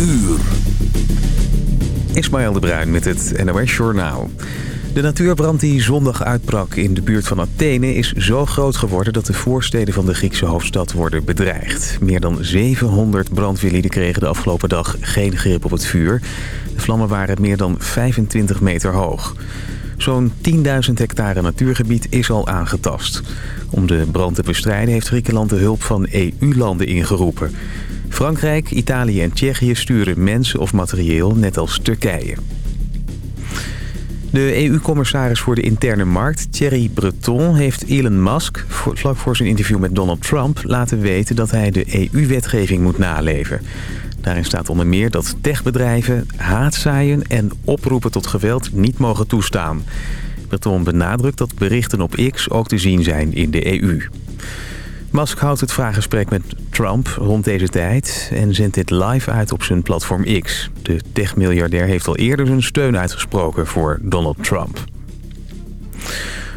uur. Ismaël de Bruin met het NOS Journaal. De natuurbrand die zondag uitbrak in de buurt van Athene is zo groot geworden dat de voorsteden van de Griekse hoofdstad worden bedreigd. Meer dan 700 brandweerlieden kregen de afgelopen dag geen grip op het vuur. De vlammen waren meer dan 25 meter hoog. Zo'n 10.000 hectare natuurgebied is al aangetast. Om de brand te bestrijden heeft Griekenland de hulp van EU-landen ingeroepen. Frankrijk, Italië en Tsjechië sturen mensen of materieel, net als Turkije. De EU-commissaris voor de interne markt, Thierry Breton, heeft Elon Musk... vlak voor zijn interview met Donald Trump laten weten dat hij de EU-wetgeving moet naleven. Daarin staat onder meer dat techbedrijven haatzaaien en oproepen tot geweld niet mogen toestaan. Breton benadrukt dat berichten op X ook te zien zijn in de EU. Musk houdt het vraaggesprek met Trump rond deze tijd en zendt dit live uit op zijn platform X. De techmiljardair heeft al eerder zijn steun uitgesproken voor Donald Trump.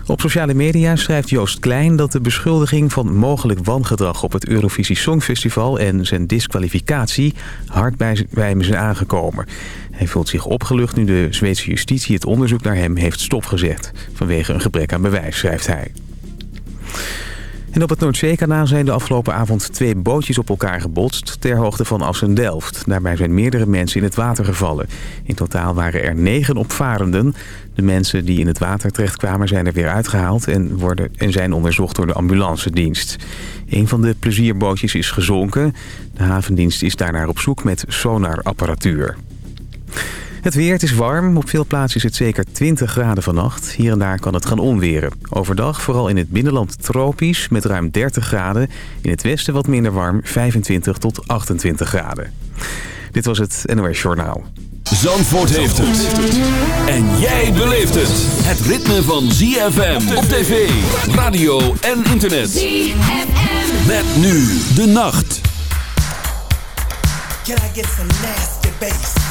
Op sociale media schrijft Joost Klein dat de beschuldiging van mogelijk wangedrag op het Eurovisie Songfestival en zijn disqualificatie hard bij hem zijn aangekomen. Hij voelt zich opgelucht nu de Zweedse justitie het onderzoek naar hem heeft stopgezet. Vanwege een gebrek aan bewijs, schrijft hij. Op het Noordzeekanaal zijn de afgelopen avond twee bootjes op elkaar gebotst... ter hoogte van Assen-Delft. Daarbij zijn meerdere mensen in het water gevallen. In totaal waren er negen opvarenden. De mensen die in het water terechtkwamen zijn er weer uitgehaald... en, worden, en zijn onderzocht door de ambulancedienst. Een van de plezierbootjes is gezonken. De havendienst is daarnaar op zoek met sonarapparatuur. Het weer, het is warm. Op veel plaatsen is het zeker 20 graden vannacht. Hier en daar kan het gaan onweren. Overdag vooral in het binnenland tropisch met ruim 30 graden. In het westen wat minder warm, 25 tot 28 graden. Dit was het NOS Journaal. Zandvoort heeft het. En jij beleeft het. Het ritme van ZFM op tv, radio en internet. ZFM. Met nu de nacht. Can I get some nasty bass?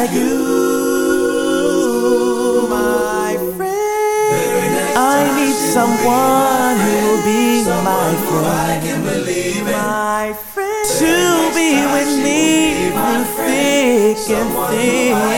like you, my friend. I need someone who'll be my friend. My friend to be with me through thick and thin.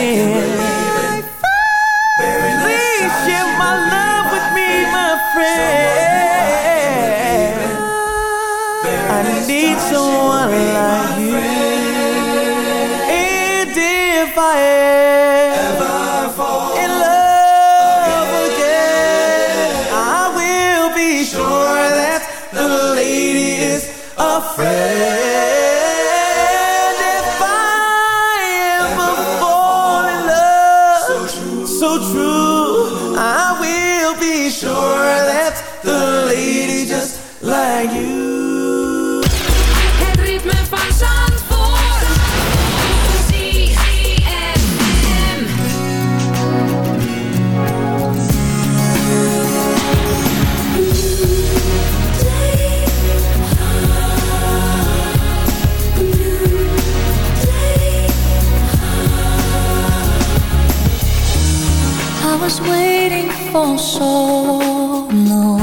No.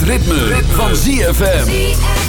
Het ritme, van ZFM.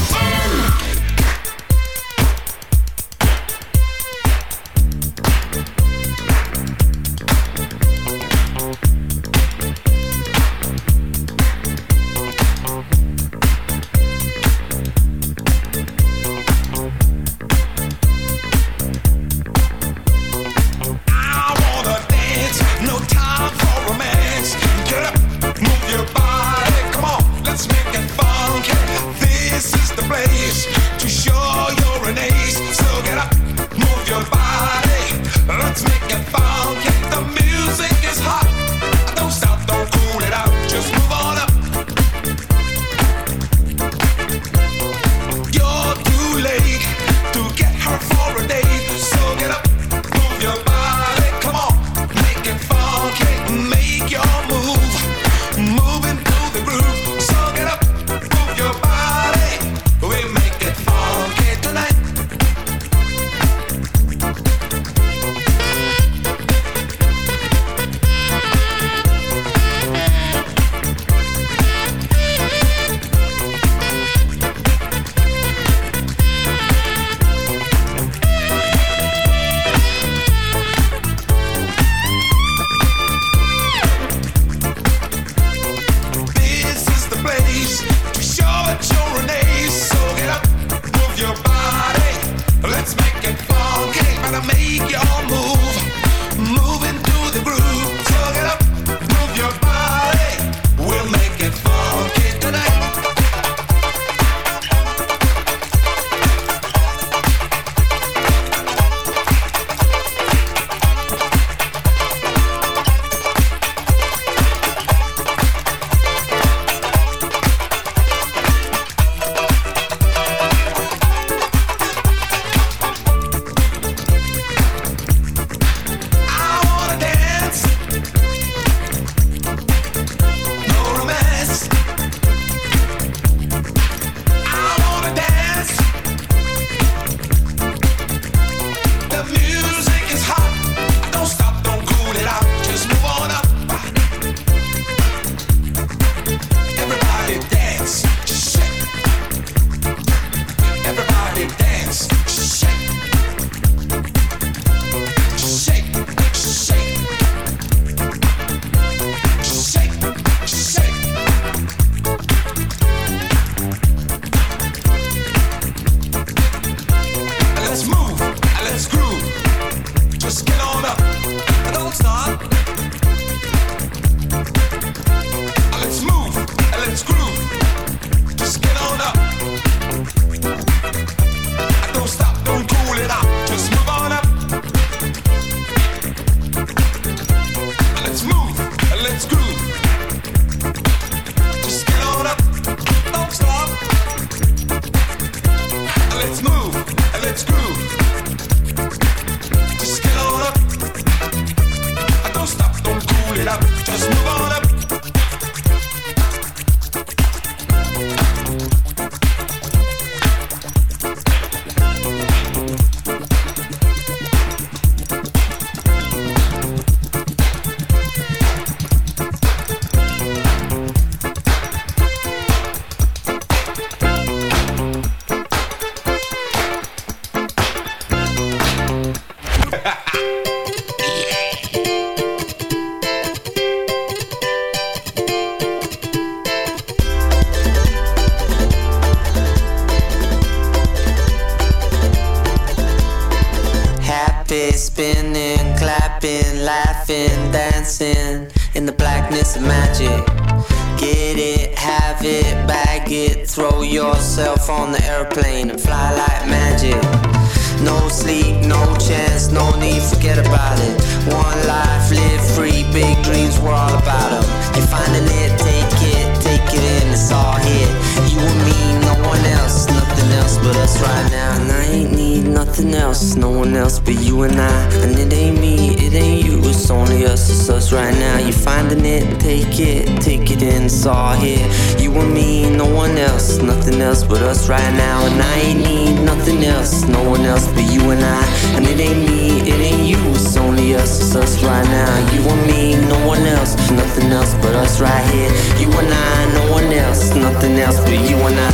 And I. And it ain't me, it ain't you, it's only us, it's us right now. You and me, no one else, nothing else but us right here. You and I, no one else, nothing else but you and I.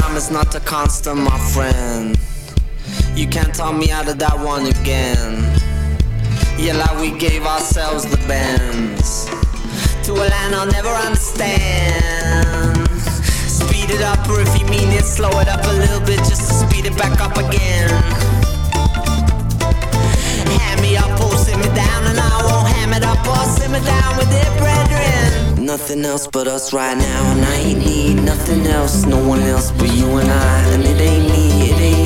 Time is not a constant, my friend. You can't talk me out of that one again. Yeah, like we gave ourselves the bends to a land I'll never understand. Speed it up, or if you mean it, slow it up a little bit just to speed it back up again. Hand me up or sit me down, and I won't ham it up or sit me down with it, brethren. Nothing else but us right now, and I ain't need nothing else, no one else but you and I. And it ain't me, it ain't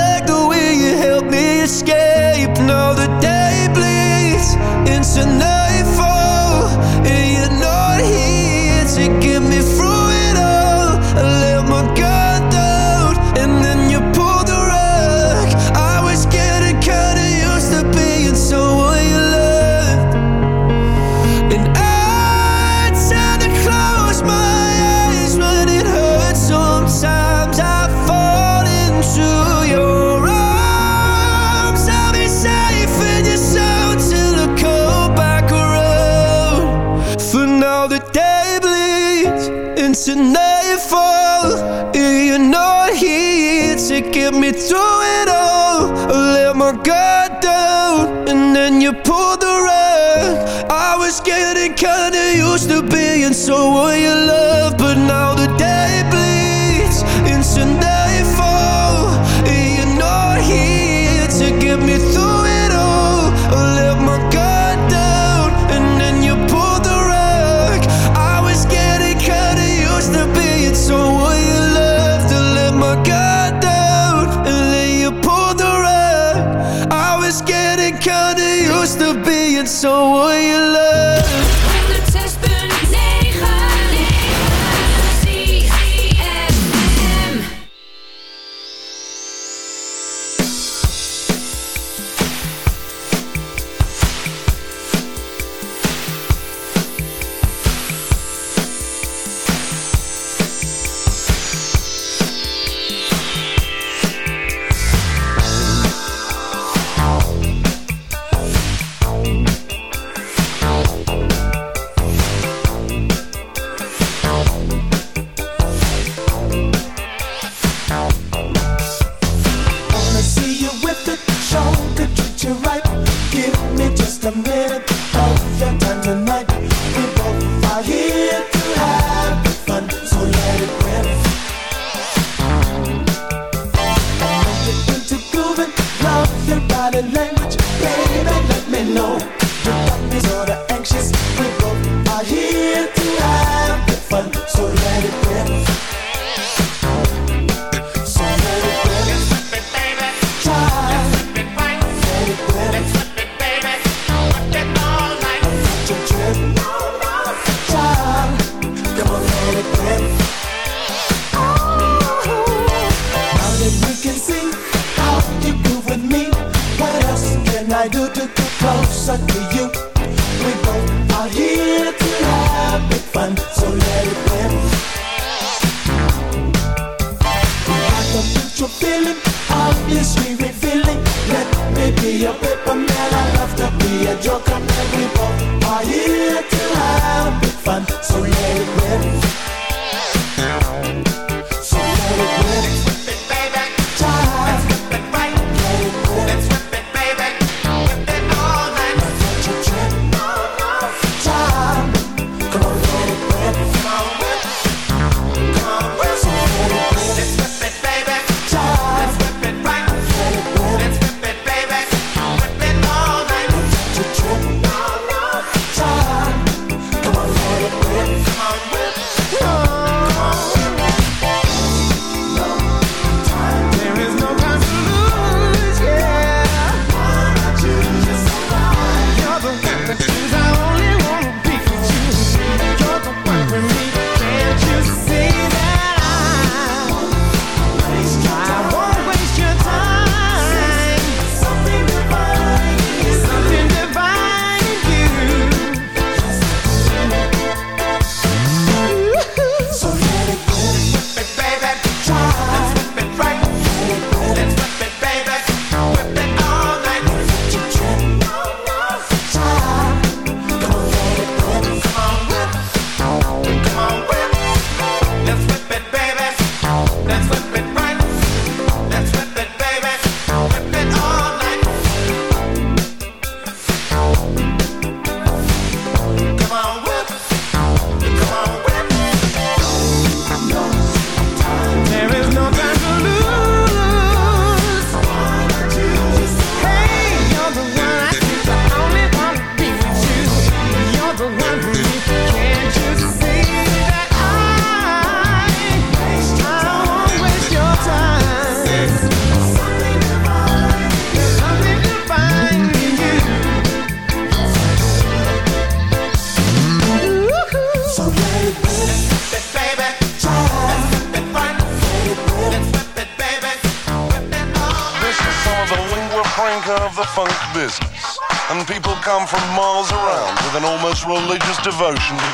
so will your love.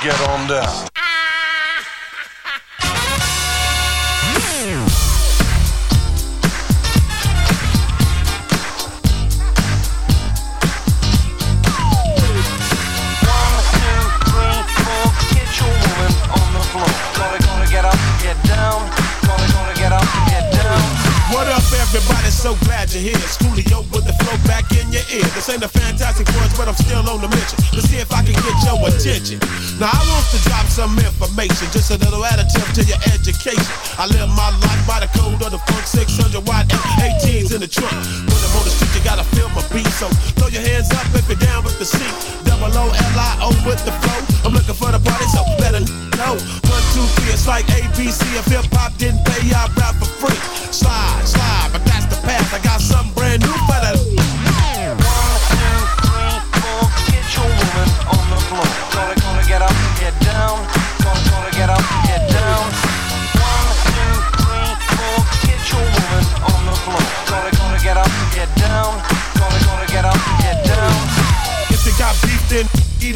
Get on down. Up if you're down with the seat. Double O L I O with the flow. I'm looking for the party, so a know. One, two, three, it's like ABC. If hip hop didn't pay, I rap for free. Slide, slide,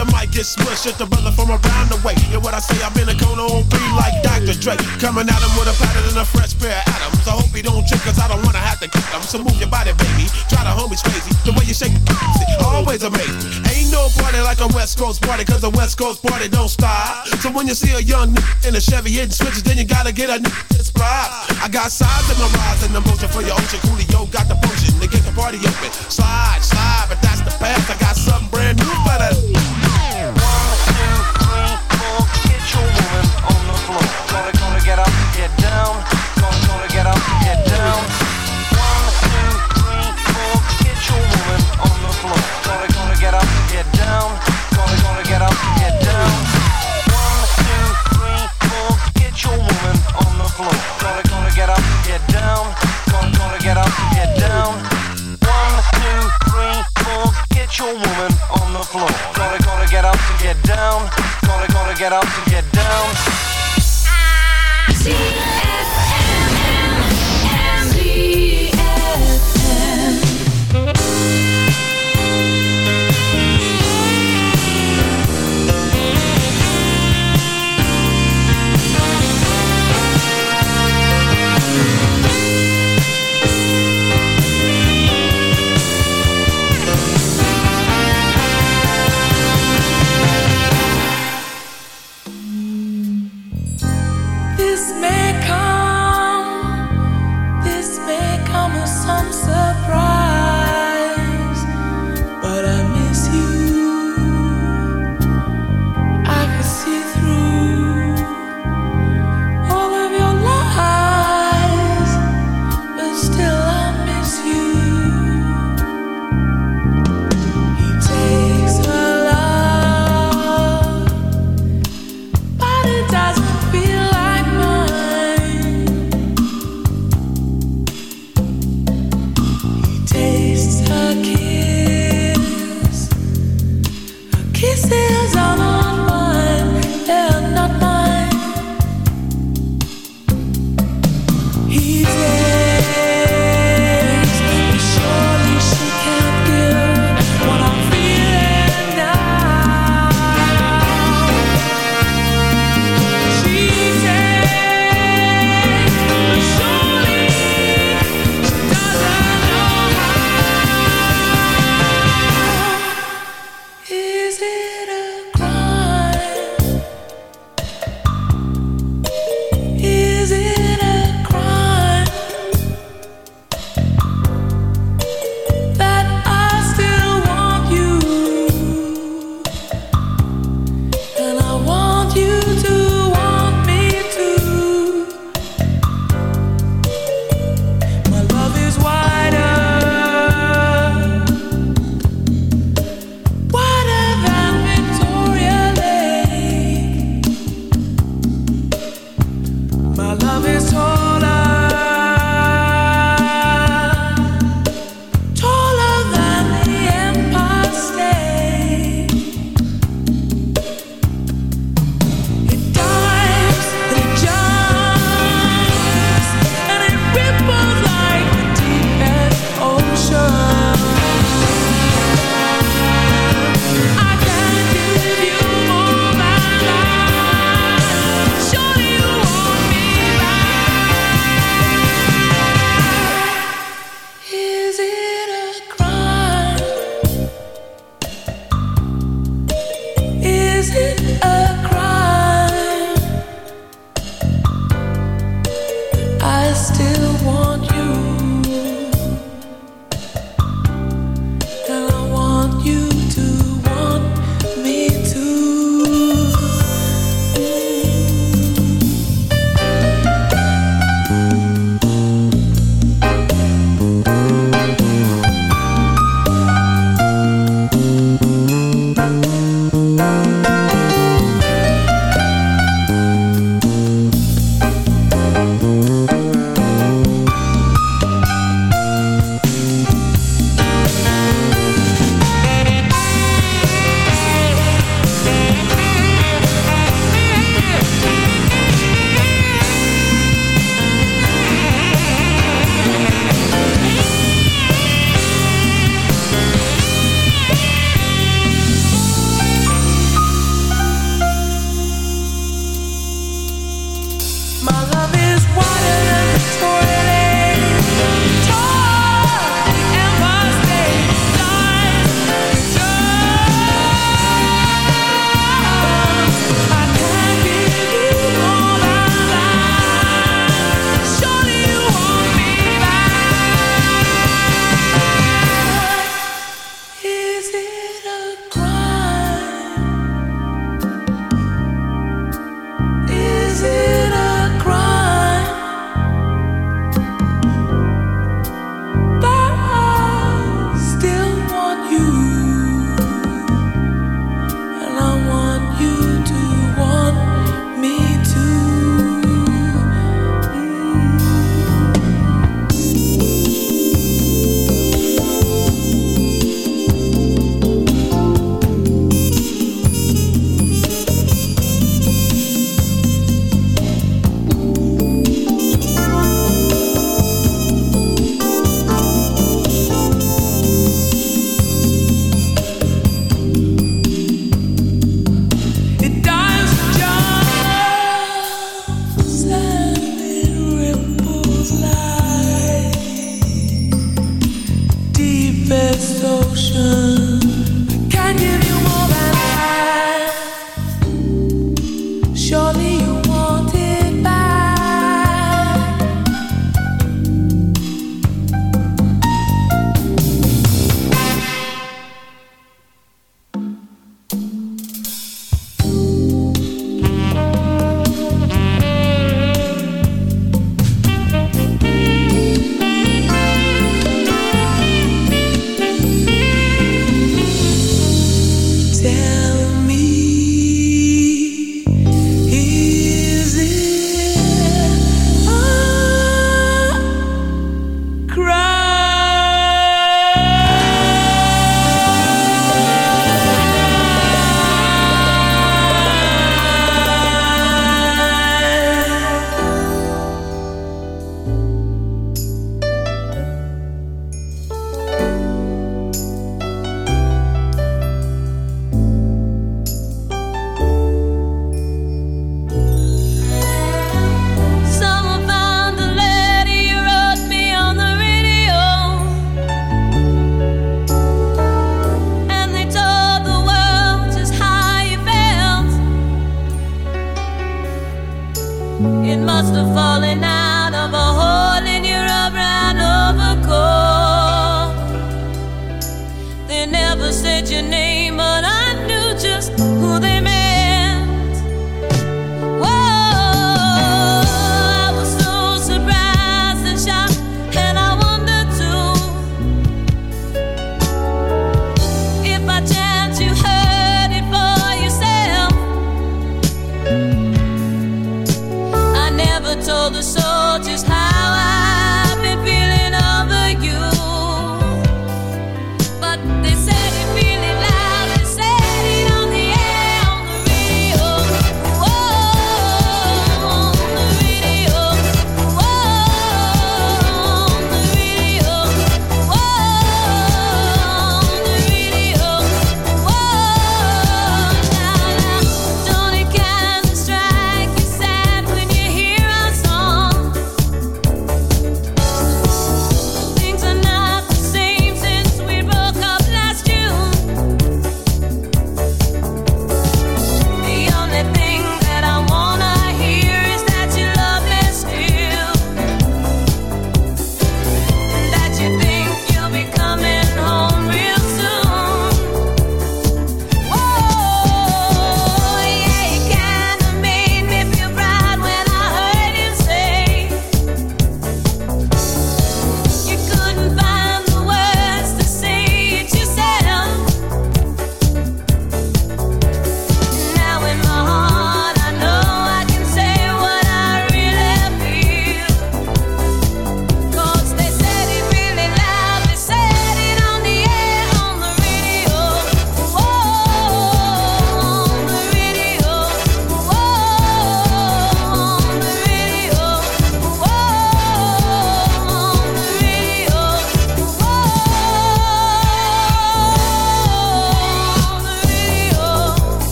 You might get smushed. It's the brother from around the way. And what I say, I've been a cone on three like Dr. Dre. Coming at him with a pattern and a fresh pair of atoms. I hope he don't trip, cause I don't wanna have to kick him. So move your body, baby. Try the homies crazy. The way you shake it, always amazing. Ain't no party like a West Coast party, cause the West Coast party don't stop. So when you see a young nigga in a Chevy hitting switches, then you gotta get a nigga inspired. I got sides in my rise and emotion for your ocean. Coolio got the potion to get the party open. Slide, slide, but that's the path. I got something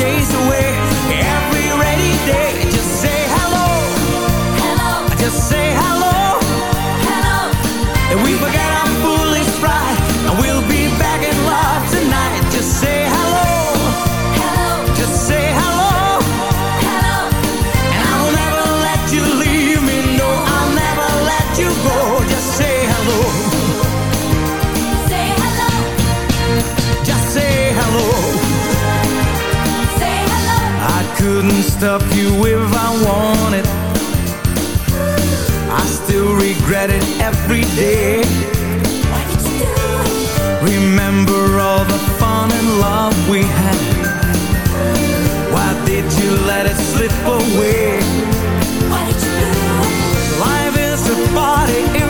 chase away every rainy day. Just say hello. Hello. Just say Stop you if I wanted I still regret it every day Remember all the fun and love we had Why did you let it slip away? Why did you do? Life is a party